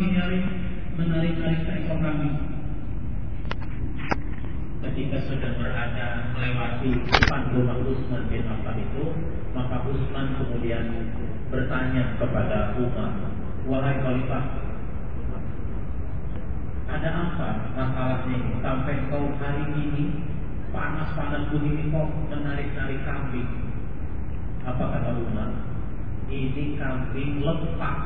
menarik menarik-narik seekor kambing. Ketika sudah berada melewati depan rumah Utsman bin Affan itu, maka Utsman kemudian bertanya kepada Umar, wahai Khalifah, ada apa masalahnya ini sampai kau hari ini panas-panas begini kok menarik-narik kambing? Apa kata Umar? Ini kambing lepas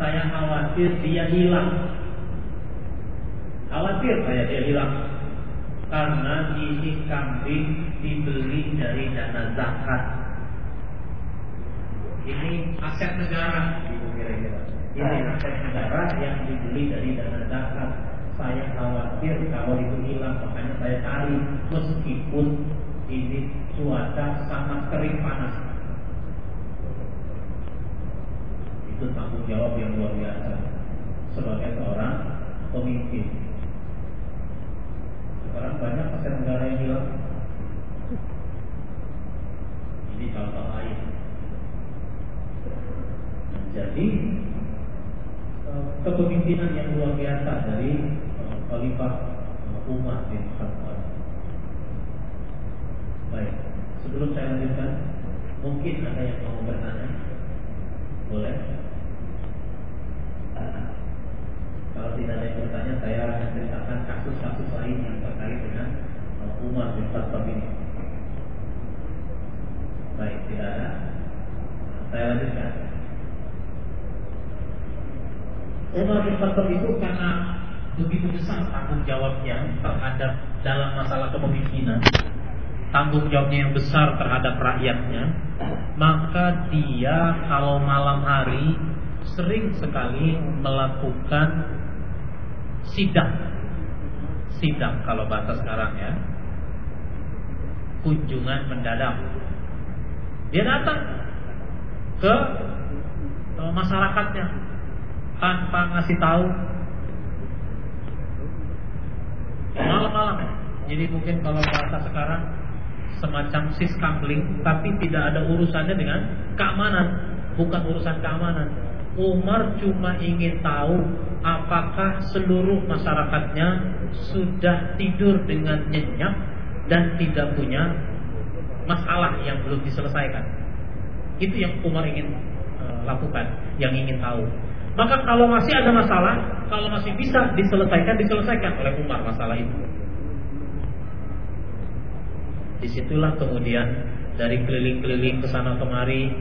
saya khawatir dia hilang. Khawatir saya dia hilang. Karena ini kambing dibeli dari dana zakat. Ini aset negara, kira-kira. Ini aset negara yang dibeli dari dana zakat. Saya khawatir kalau itu hilang, makanya saya cari meskipun ini cuaca sangat kering panas. Itu tanggung jawab yang luar biasa sebagai seorang pemimpin. Sekarang banyak aset negara yang hilang. Ini contoh lain. Jadi eh, kepemimpinan yang luar biasa dari eh, Khalifah Umar bin Khattab. Baik, sebelum saya lanjutkan, mungkin ada yang mau bertanya. Boleh? Kalau tidak ada yang bertanya, saya akan ceritakan kasus-kasus lain yang terkait dengan uh, Umar bin Khattab ini. Baik, tidak ada. Saya lanjutkan. Umar bin Khattab itu karena begitu besar tanggung jawabnya terhadap dalam masalah kepemimpinan, tanggung jawabnya yang besar terhadap rakyatnya, maka dia kalau malam hari sering sekali melakukan sidang. Sidang kalau bahasa sekarang ya. Kunjungan mendadak. Dia datang ke masyarakatnya tanpa ngasih tahu malam-malam. Jadi mungkin kalau bahasa sekarang semacam siskambling tapi tidak ada urusannya dengan keamanan, bukan urusan keamanan. Umar cuma ingin tahu apakah seluruh masyarakatnya sudah tidur dengan nyenyak dan tidak punya masalah yang belum diselesaikan. Itu yang Umar ingin uh, lakukan, yang ingin tahu. Maka kalau masih ada masalah, kalau masih bisa diselesaikan, diselesaikan oleh Umar masalah itu. Di situlah kemudian dari keliling-keliling ke sana kemari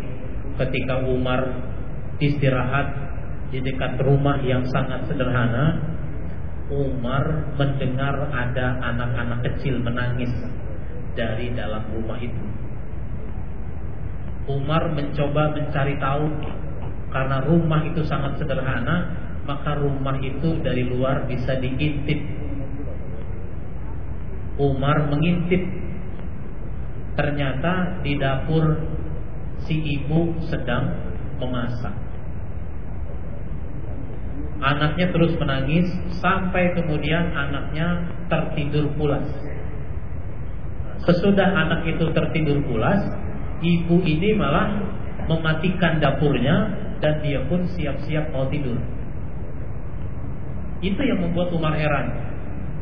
ketika Umar istirahat di dekat rumah yang sangat sederhana, Umar mendengar ada anak-anak kecil menangis dari dalam rumah itu. Umar mencoba mencari tahu karena rumah itu sangat sederhana, maka rumah itu dari luar bisa diintip. Umar mengintip. Ternyata di dapur si ibu sedang memasak. Anaknya terus menangis sampai kemudian anaknya tertidur pulas. Sesudah anak itu tertidur pulas, ibu ini malah mematikan dapurnya dan dia pun siap-siap mau tidur. Itu yang membuat Umar heran.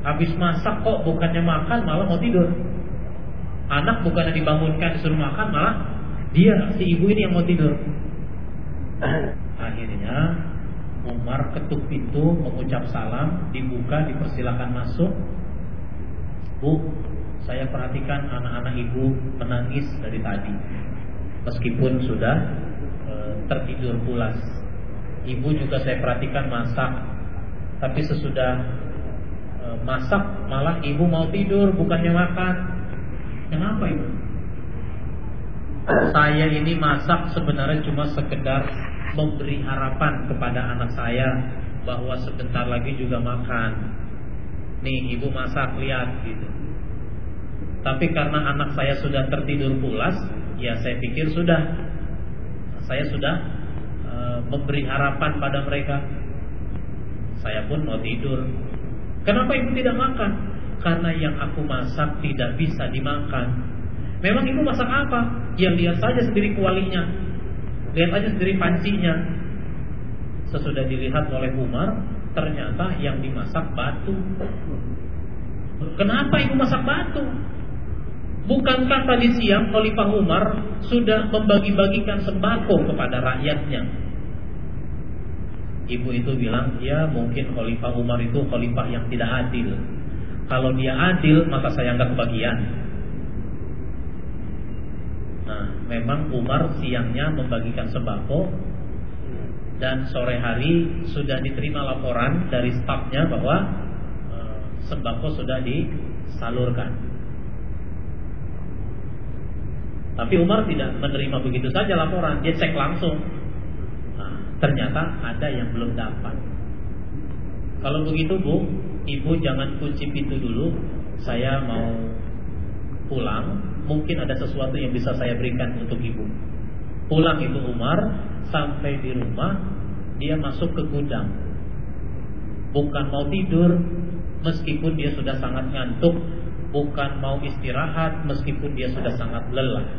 Habis masak kok bukannya makan malah mau tidur. Anak bukannya dibangunkan disuruh makan malah dia si ibu ini yang mau tidur. Akhirnya Umar ketuk pintu mengucap salam Dibuka dipersilakan masuk. Bu Saya perhatikan anak-anak ibu menangis dari tadi. Meskipun sudah e, tertidur pulas. Ibu juga saya perhatikan masak. Tapi sesudah e, masak malah ibu mau tidur bukannya makan. Kenapa ibu? Saya ini masak sebenarnya cuma sekedar memberi harapan kepada anak saya bahwa sebentar lagi juga makan. Nih ibu masak lihat gitu. Tapi karena anak saya sudah tertidur pulas, ya saya pikir sudah saya sudah e, memberi harapan pada mereka. Saya pun mau tidur. Kenapa ibu tidak makan? Karena yang aku masak tidak bisa dimakan. Memang ibu masak apa? Ya lihat saja sendiri kualinya Lihat aja sendiri pancinya. sesudah dilihat oleh Umar ternyata yang dimasak batu. Kenapa ibu masak batu? Bukankah tadi siang Khalifah Umar sudah membagi-bagikan sembako kepada rakyatnya? Ibu itu bilang, ya mungkin Khalifah Umar itu Khalifah yang tidak adil. Kalau dia adil, maka saya nggak kebagian. Nah, memang Umar siangnya membagikan sembako dan sore hari sudah diterima laporan dari stafnya bahwa e, sembako sudah disalurkan. Tapi Umar tidak menerima begitu saja laporan, dia cek langsung. Nah, ternyata ada yang belum dapat. Kalau begitu Bu, Ibu jangan kunci pintu dulu. Saya mau pulang. Mungkin ada sesuatu yang bisa saya berikan untuk Ibu. Pulang itu Umar sampai di rumah dia masuk ke gudang. Bukan mau tidur meskipun dia sudah sangat ngantuk, bukan mau istirahat meskipun dia sudah sangat lelah.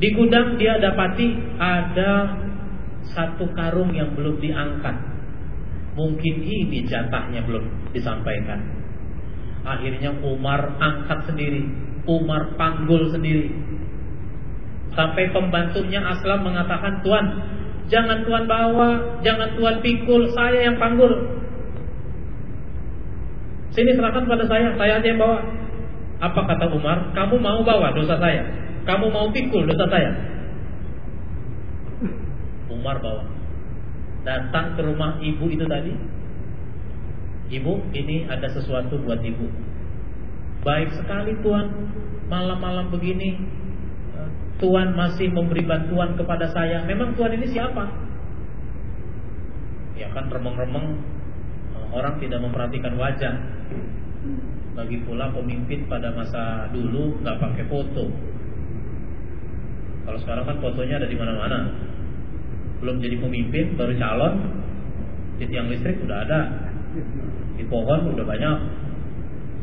Di gudang dia dapati ada satu karung yang belum diangkat. Mungkin ini jatahnya belum disampaikan. Akhirnya Umar angkat sendiri. Umar panggul sendiri. Sampai pembantunya Aslam mengatakan, Tuan, jangan Tuan bawa, jangan Tuan pikul, saya yang panggul. Sini serahkan pada saya, saya aja yang bawa. Apa kata Umar? Kamu mau bawa dosa saya? Kamu mau pikul dosa saya? Umar bawa. Datang ke rumah ibu itu tadi. Ibu, ini ada sesuatu buat ibu. Baik sekali Tuhan, malam-malam begini Tuhan masih memberi bantuan kepada saya. Memang Tuhan ini siapa? Ya kan remeng-remeng orang tidak memperhatikan wajah. Lagi pula pemimpin pada masa dulu nggak pakai foto, kalau sekarang kan fotonya ada di mana-mana. Belum jadi pemimpin, baru calon, tiang listrik udah ada, di pohon udah banyak,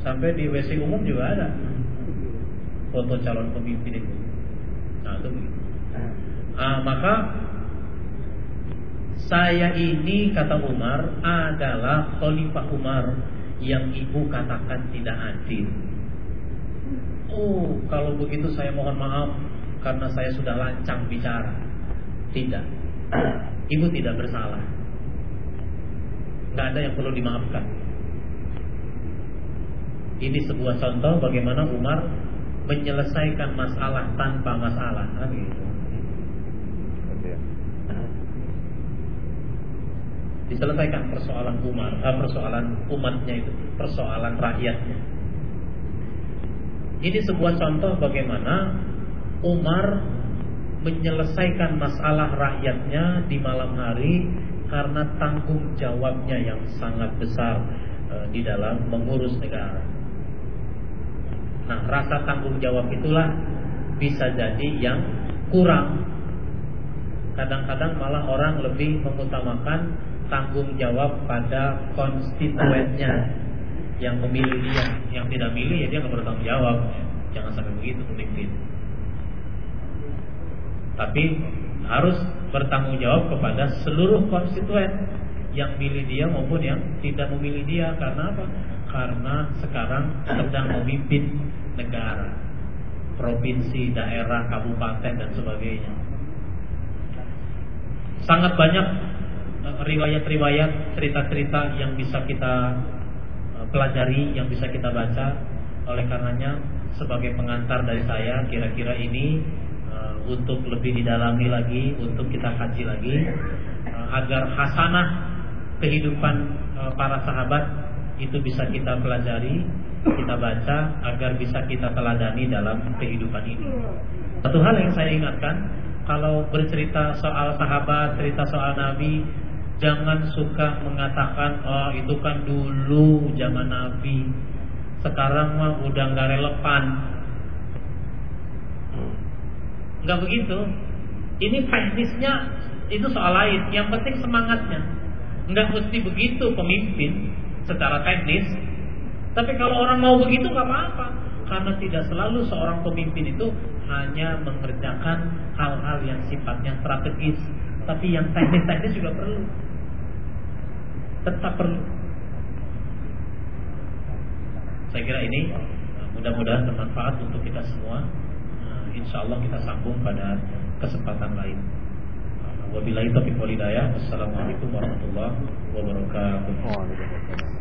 sampai di WC umum juga ada foto calon pemimpin itu. Nah itu begitu. Nah, maka saya ini kata Umar adalah Khalifah Umar yang ibu katakan tidak adil. Oh, kalau begitu saya mohon maaf karena saya sudah lancang bicara. Tidak. Ibu tidak bersalah. Tidak ada yang perlu dimaafkan. Ini sebuah contoh bagaimana Umar menyelesaikan masalah tanpa masalah. Nah, gitu. Diselesaikan persoalan Umar, eh, persoalan umatnya itu, persoalan rakyatnya. Ini sebuah contoh bagaimana Umar menyelesaikan masalah rakyatnya di malam hari karena tanggung jawabnya yang sangat besar e, di dalam mengurus negara. Nah, rasa tanggung jawab itulah bisa jadi yang kurang. Kadang-kadang malah orang lebih mengutamakan tanggung jawab pada konstituennya yang memilih dia, yang tidak milih ya dia nggak bertanggung jawab. Jangan sampai begitu pemimpin tapi harus bertanggung jawab kepada seluruh konstituen yang milih dia maupun yang tidak memilih dia karena apa? Karena sekarang sedang memimpin negara, provinsi, daerah, kabupaten dan sebagainya. Sangat banyak eh, riwayat-riwayat, cerita-cerita yang bisa kita eh, pelajari, yang bisa kita baca. Oleh karenanya, sebagai pengantar dari saya, kira-kira ini untuk lebih didalami lagi, untuk kita kaji lagi uh, agar hasanah kehidupan uh, para sahabat itu bisa kita pelajari, kita baca agar bisa kita teladani dalam kehidupan ini. Satu hal yang saya ingatkan, kalau bercerita soal sahabat, cerita soal Nabi, jangan suka mengatakan, oh itu kan dulu zaman Nabi, sekarang mah udah nggak relevan Enggak begitu. Ini teknisnya itu soal lain. Yang penting semangatnya. Enggak mesti begitu pemimpin secara teknis. Tapi kalau orang mau begitu nggak apa-apa. karena tidak selalu seorang pemimpin itu hanya mengerjakan hal-hal yang sifatnya strategis, tapi yang teknis-teknis juga perlu. Tetap perlu. Saya kira ini mudah-mudahan bermanfaat untuk kita semua. Nah, insya Allah kita sambung pada kesempatan lain. Wabillahi taufiq wal hidayah. Wassalamualaikum warahmatullahi wabarakatuh.